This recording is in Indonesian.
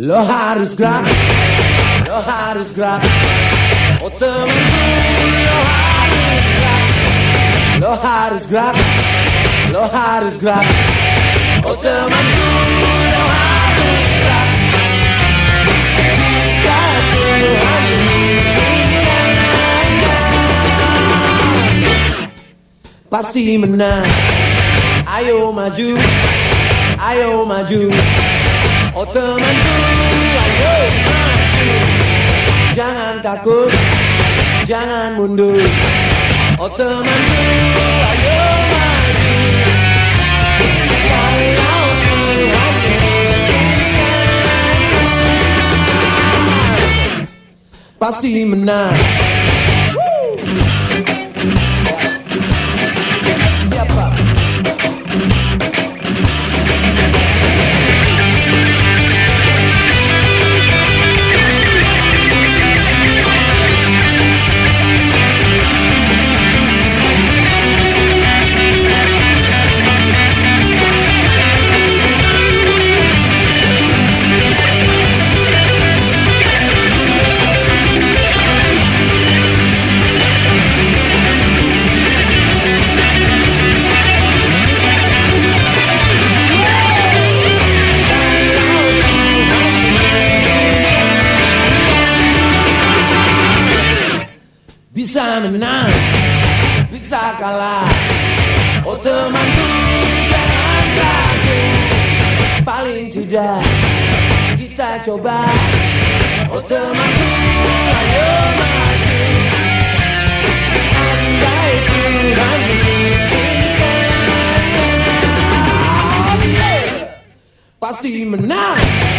Lo harus gerak, lo harus gerak. Oh temanku, lo harus gerak. Lo harus gerak, lo harus gerak. Oh temanku, lo harus gerak. Jika Tuhan mengizinkannya Pasti menang. Ayo maju, ayo maju Oh temanku ayo maju. Jangan takut Jangan mundur. Oh temanku ayo maju. Kalau Tuhan mengizinkan Pasti menang Bisa menang, bisa kalah. Oh temanku jangan ragu. Paling tidak kita coba. Oh temanku ayo maju. Andai Tuhan mengizinkan Pasti menang